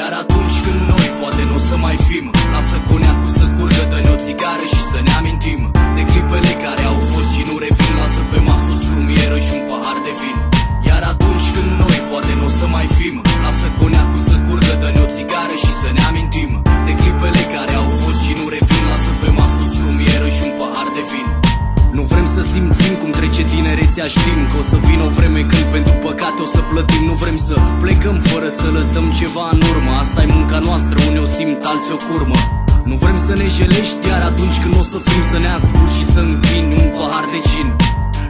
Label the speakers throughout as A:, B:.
A: Iar atunci când noi poate nu o să mai fim Lasă coniacul să curgă, dă o țigară și să ne amintim De clipele care au fost și nu revin. Lasă pe masă o slumieră și un pahar de vin. Iar atunci când noi poate nu o să mai fim Lasă coniacul să curgă, dă o țigară și să ne amintim De clipele care au fost și nu revin. Lasă pe masă o slumieră și un pahar de vin. Nu vrem să simțim cum trece tinerețea Știm că o să vină o vreme când pentru păcate o să plătim. Nu vrem să plecăm fără să lăsăm ceva în urmă. Asta e munca noastră, unii o simt, alții o curmă. Nu vrem să ne jelești iar atunci când o să fim Să ne asculti și să închini un pahar de gin.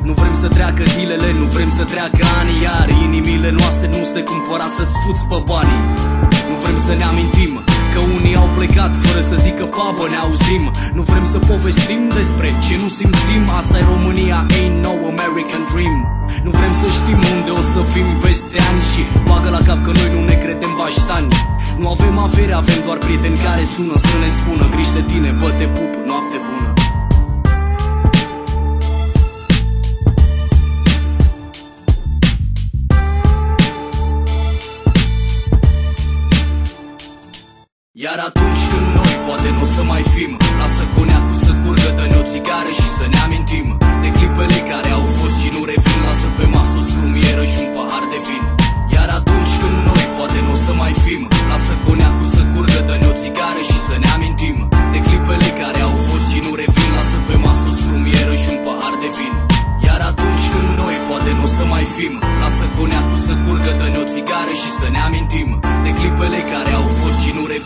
A: Nu vrem să treacă zilele, nu vrem să treacă ani Iar inimile noastre nu se cumpăra să-ți fuți pe banii. Nu vrem să ne amintim Că unii au plecat fără să zică papă ne auzim. Nu vrem să povestim despre ce nu simțim. Asta e România, ain't no American dream. Nu vrem să știm unde o să fim peste ani Și bagă la cap că noi nu ne credem baștani. Nu avem avere, avem doar prieteni care sună să ne spună Griji de tine, bă te pup, noapte bună. Iar atunci când noi poate nu o să mai fim Lasă coneacul să curgă, dă o țigară și fim Lasă coneacul să curgă, dă o țigară și să ne amintim De clipele care au fost și nu revin. Lasă pe masă o scrumieră și un pahar de vin. Iar atunci când noi poate nu o să mai fim. Lasă coneacul să curgă, dă o țigară și să ne amintim De clipele care au fost și nu revin